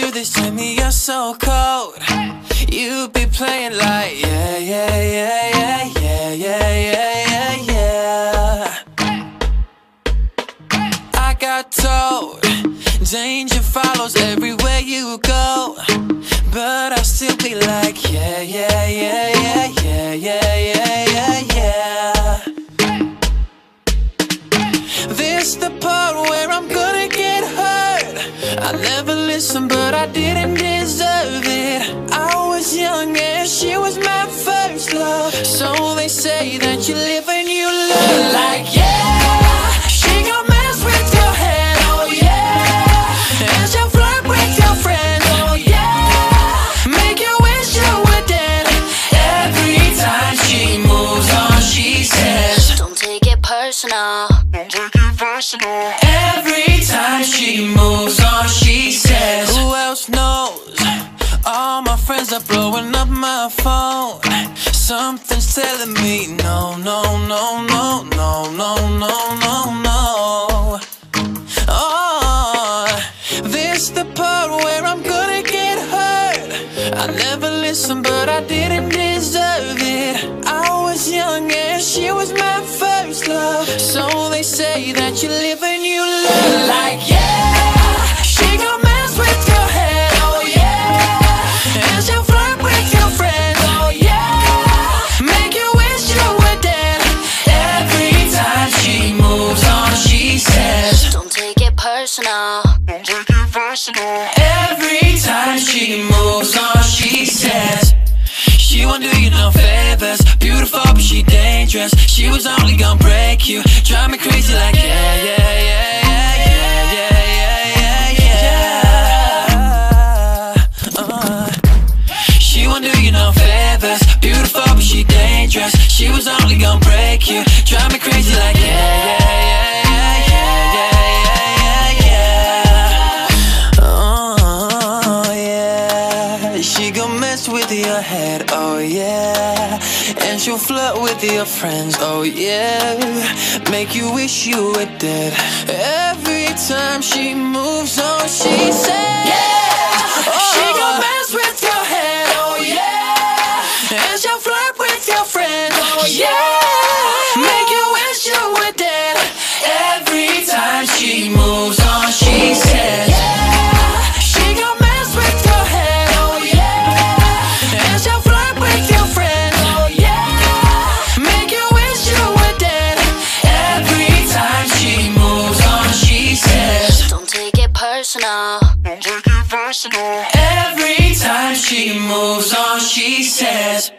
do this to me? You're so cold. You be playing like yeah, yeah, yeah, yeah, yeah, yeah, yeah, yeah, yeah. I got told danger follows everywhere you go, but I still be like yeah, yeah, yeah, yeah, yeah, yeah, yeah, yeah, yeah. This the part where I never listened, but I didn't deserve it. I was young and she was my first love. So they say that you live and you learn. Like, yeah, she gon' mess with your head, oh yeah. And she'll flirt with your friends, oh yeah. Make you wish you were dead. Every time she moves on, she says. Don't take it personal. Every time she moves Something's telling me, no, no, no, no, no, no, no, no, no. Oh, this the part where I'm gonna get hurt. I never listened, but I didn't deserve it. I was young and she was my first love. So they say that you live personal. Don't take it personal. Every time she moves on, she says she won't do you no favors. Beautiful, but she dangerous. She was only gonna break you, drive me crazy like yeah, yeah, yeah. She dangerous, she was only gonna break you Drive me crazy yeah, and she'll flirt with your friends. Oh yeah, make you wish you were dead. Every time she moves on, she says, Yeah, oh. she gon' mess with your head. Oh yeah, and she'll flirt with your friends. Oh yeah, take it personal. Every time she moves on, she says.